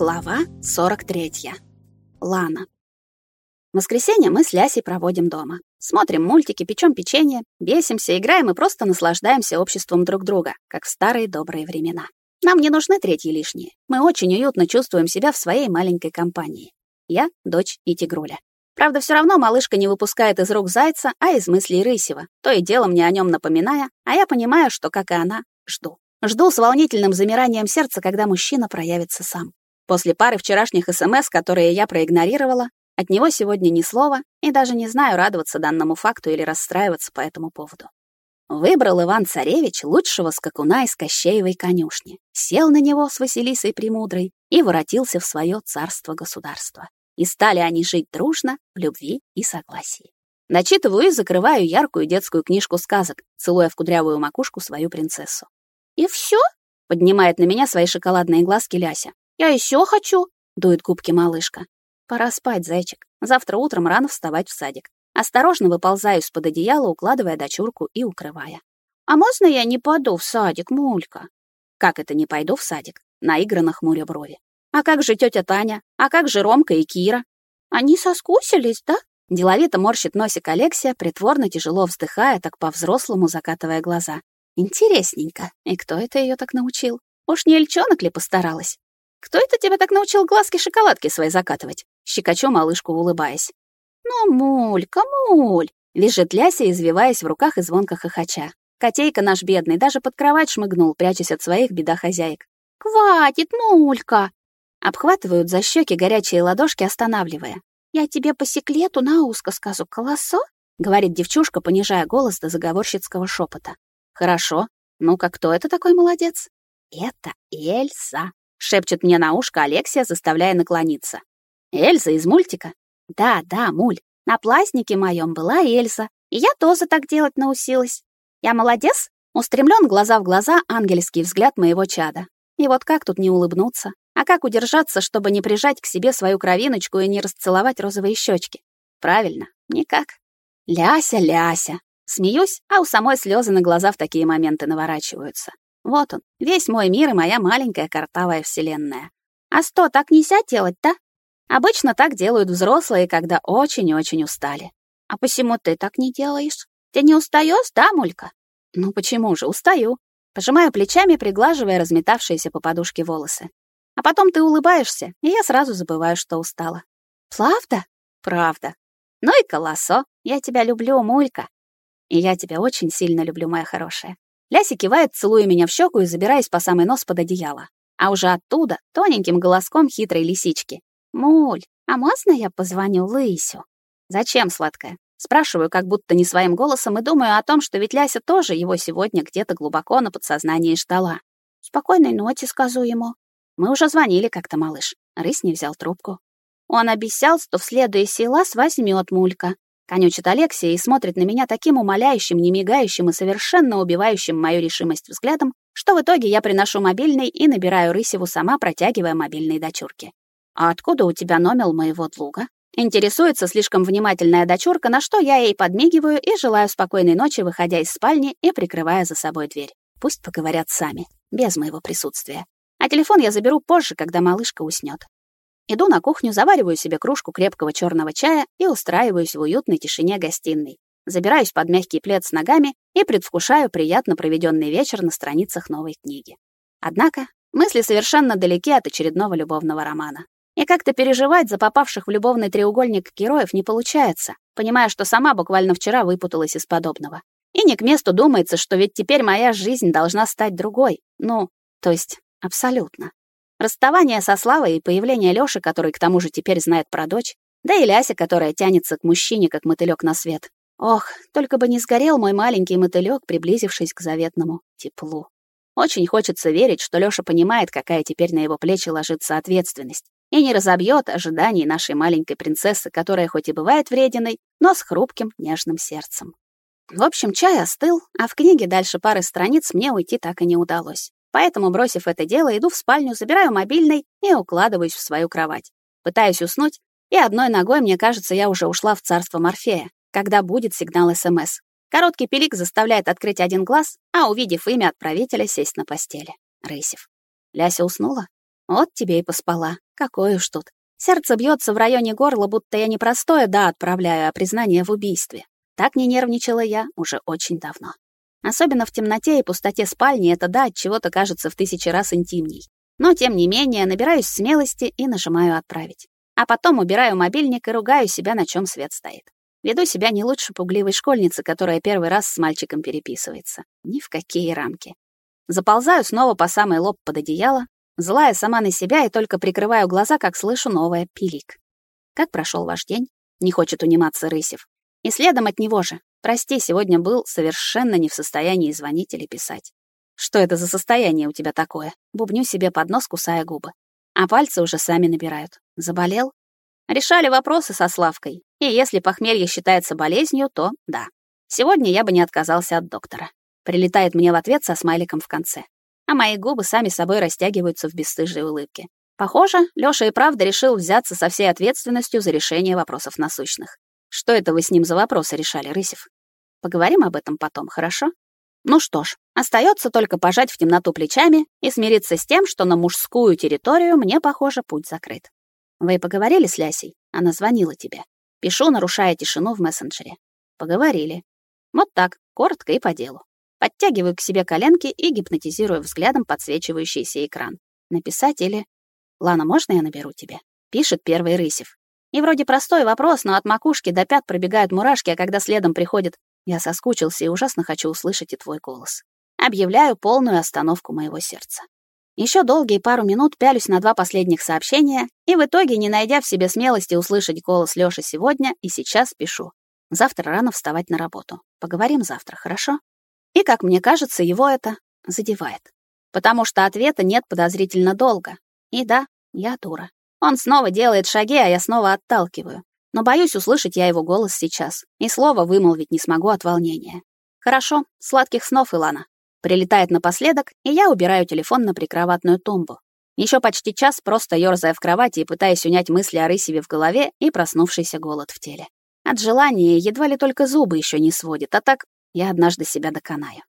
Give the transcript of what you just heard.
Глава 43. Лана. В воскресенье мы с Лясей проводим дома. Смотрим мультики, печем печенье, бесимся, играем и просто наслаждаемся обществом друг друга, как в старые добрые времена. Нам не нужны третьи лишние. Мы очень уютно чувствуем себя в своей маленькой компании. Я, дочь и тигруля. Правда, все равно малышка не выпускает из рук зайца, а из мыслей рысева, то и дело мне о нем напоминая, а я понимаю, что, как и она, жду. Жду с волнительным замиранием сердца, когда мужчина проявится сам. После пары вчерашних СМС, которые я проигнорировала, от него сегодня ни слова, и даже не знаю, радоваться данному факту или расстраиваться по этому поводу. Выбрал Иван-Царевич лучшего скакуна из Кощеевой конюшни, сел на него с Василисой Премудрой и воротился в свое царство-государство. И стали они жить дружно, в любви и согласии. Начитываю и закрываю яркую детскую книжку сказок, целуя в кудрявую макушку свою принцессу. «И все?» — поднимает на меня свои шоколадные глазки Ляся. «Я еще хочу!» — дует губки малышка. «Пора спать, зайчик. Завтра утром рано вставать в садик. Осторожно выползаю из-под одеяла, укладывая дочурку и укрывая. «А можно я не пойду в садик, Мулька?» «Как это не пойду в садик?» Наигранно хмуря брови. «А как же тетя Таня? А как же Ромка и Кира?» «Они соскусились, да?» Деловито морщит носик Алексия, притворно тяжело вздыхая, так по-взрослому закатывая глаза. «Интересненько. И кто это ее так научил? Уж не Эльчонок ли постаралась?» «Кто это тебя так научил глазки-шоколадки свои закатывать?» Щекочу малышку, улыбаясь. «Ну, Мулька, Муль!» Лежит Ляся, извиваясь в руках и звонко хохоча. Котейка наш бедный даже под кровать шмыгнул, прячась от своих беда-хозяек. «Хватит, Мулька!» Обхватывают за щеки горячие ладошки, останавливая. «Я тебе по секрету на узко скажу, колосо?» — говорит девчушка, понижая голос до заговорщицкого шепота. «Хорошо. Ну-ка, кто это такой молодец?» «Это Эльса», шепчет мне на ушко Алексия, заставляя наклониться. Эльза из мультика? Да, да, муль. На пластнике моем была Эльза, и я тоже так делать научилась. Я молодец? Устремлен глаза в глаза ангельский взгляд моего чада. И вот как тут не улыбнуться? А как удержаться, чтобы не прижать к себе свою кровиночку и не расцеловать розовые щечки? Правильно, никак. Ляся, Ляся. Смеюсь, а у самой слезы на глаза в такие моменты наворачиваются. Вот он, весь мой мир и моя маленькая картавая вселенная. А что, так нельзя делать-то? Обычно так делают взрослые, когда очень-очень устали. А почему ты так не делаешь? Ты не устаешь, да, Мулька? Ну почему же, устаю. Пожимаю плечами, приглаживая разметавшиеся по подушке волосы. А потом ты улыбаешься, и я сразу забываю, что устала. Правда? Правда. Ну и колосо. Я тебя люблю, Мулька. И я тебя очень сильно люблю, моя хорошая. Ляся кивает, целуя меня в щеку и забираясь по самый нос под одеяло. А уже оттуда, тоненьким голоском хитрой лисички. «Муль, а можно я позвоню Лысю?» «Зачем, сладкая?» Спрашиваю, как будто не своим голосом, и думаю о том, что ведь Ляся тоже его сегодня где-то глубоко на подсознании ждала. «Спокойной ночи», — скажу ему. Мы уже звонили как-то, малыш. Рысь не взял трубку. Он обещал, что в следующий раз возьмет Мулька. Конючит Алексия и смотрит на меня таким умоляющим, немигающим и совершенно убивающим мою решимость взглядом, что в итоге я приношу мобильный и набираю Рысеву сама, протягивая мобильный дочурке. «А откуда у тебя номер моего друга?» Интересуется слишком внимательная дочурка, на что я ей подмигиваю и желаю спокойной ночи, выходя из спальни и прикрывая за собой дверь. Пусть поговорят сами, без моего присутствия. А телефон я заберу позже, когда малышка уснет. Иду на кухню, завариваю себе кружку крепкого черного чая и устраиваюсь в уютной тишине гостиной. Забираюсь под мягкий плед с ногами и предвкушаю приятно проведенный вечер на страницах новой книги. Однако мысли совершенно далеки от очередного любовного романа. И как-то переживать за попавших в любовный треугольник героев не получается, понимая, что сама буквально вчера выпуталась из подобного. И не к месту думается, что ведь теперь моя жизнь должна стать другой. Ну, то есть абсолютно. Расставание со Славой и появление Лёши, который к тому же теперь знает про дочь, да и Ляся, которая тянется к мужчине, как мотылёк на свет. Ох, только бы не сгорел мой маленький мотылёк, приблизившись к заветному теплу. Очень хочется верить, что Лёша понимает, какая теперь на его плечи ложится ответственность, и не разобьёт ожиданий нашей маленькой принцессы, которая хоть и бывает врединой, но с хрупким, нежным сердцем. В общем, чай остыл, а в книге дальше пары страниц мне уйти так и не удалось. Поэтому, бросив это дело, иду в спальню, забираю мобильный и укладываюсь в свою кровать. Пытаюсь уснуть, и одной ногой, мне кажется, я уже ушла в царство Морфея, когда будет сигнал СМС. Короткий пилик заставляет открыть один глаз, а увидев имя отправителя, сесть на постели. Рысев. Ляся уснула? Вот тебе и поспала, Какое уж тут. Сердце бьется в районе горла, будто я не простое «да» отправляю, а признание в убийстве. Так не нервничала я уже очень давно. Особенно в темноте и пустоте спальни это «да» от чего-то кажется в тысячи раз интимней. Но, тем не менее, набираюсь смелости и нажимаю «отправить». А потом убираю мобильник и ругаю себя, на чем свет стоит. Веду себя не лучше пугливой школьницы, которая первый раз с мальчиком переписывается. Ни в какие рамки. Заползаю снова по самый лоб под одеяло, злая сама на себя и только прикрываю глаза, как слышу новое пилик. Как прошел ваш день? Не хочет униматься Рысев. И следом от него же. Прости, сегодня был совершенно не в состоянии звонить или писать. Что это за состояние у тебя такое? Бубню себе под нос, кусая губы. А пальцы уже сами набирают. Заболел? Решали вопросы со Славкой. И если похмелье считается болезнью, то да. Сегодня я бы не отказался от доктора. Прилетает мне в ответ со смайликом в конце. А мои губы сами собой растягиваются в бесстыжей улыбке. Похоже, Лёша и правда решил взяться со всей ответственностью за решение вопросов насущных. Что это вы с ним за вопросы решали, Рысев? Поговорим об этом потом, хорошо? Ну что ж, остается только пожать в темноту плечами и смириться с тем, что на мужскую территорию мне, похоже, путь закрыт. Вы поговорили с Лясей? Она звонила тебе. Пишу, нарушая тишину в мессенджере. Поговорили. Вот так, коротко и по делу. Подтягиваю к себе коленки и гипнотизирую взглядом подсвечивающийся экран. Написать или... «Лана, можно я наберу тебе?» Пишет первый Рысев. И вроде простой вопрос, но от макушки до пят пробегают мурашки, а когда следом приходит «Я соскучился и ужасно хочу услышать и твой голос». Объявляю полную остановку моего сердца. Еще долгие пару минут пялюсь на два последних сообщения и в итоге, не найдя в себе смелости услышать голос Лёши сегодня, и сейчас пишу. Завтра рано вставать на работу. Поговорим завтра, хорошо? И, как мне кажется, его это задевает. Потому что ответа нет подозрительно долго. И да, я дура. Он снова делает шаги, а я снова отталкиваю. Но боюсь услышать я его голос сейчас. И слова вымолвить не смогу от волнения. Хорошо, сладких снов, Илана. Прилетает напоследок, и я убираю телефон на прикроватную тумбу. Еще почти час просто ёрзая в кровати и пытаясь унять мысли о Рысеве в голове и проснувшийся голод в теле. От желания едва ли только зубы еще не сводит, а так я однажды себя доконаю.